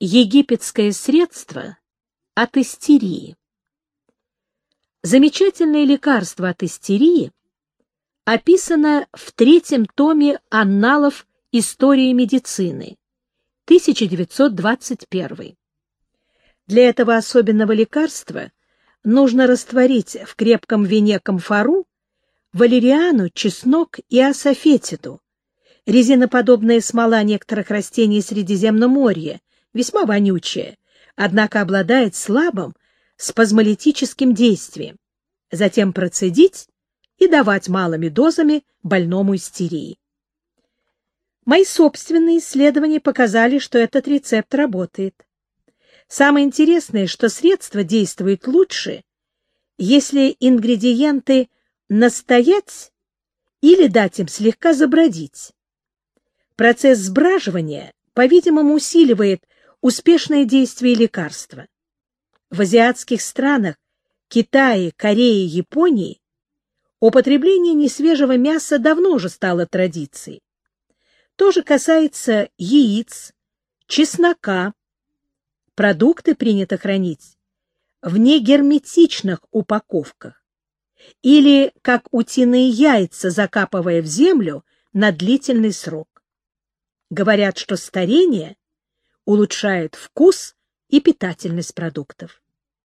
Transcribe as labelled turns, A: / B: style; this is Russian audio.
A: Египетское средство от истерии. Замечательное лекарство от истерии описано в третьем томе анналов истории медицины, 1921. Для этого особенного лекарства нужно растворить в крепком вине камфору, валериану, чеснок и асафетиду, резиноподобная смола некоторых растений Средиземноморья, весьма вонючая, однако обладает слабым спазмолитическим действием. Затем процедить и давать малыми дозами больному истерии. Мои собственные исследования показали, что этот рецепт работает. Самое интересное, что средство действует лучше, если ингредиенты настоять или дать им слегка забродить. Процесс сбраживания, по-видимому, усиливает успешное действие лекарства. В азиатских странах Китае, Корее, Японии употребление несвежего мяса давно уже стало традицией. То же касается яиц, чеснока. Продукты принято хранить в негерметичных упаковках или, как утиные яйца, закапывая в землю на длительный срок. Говорят, что старение улучшает вкус и питательность продуктов.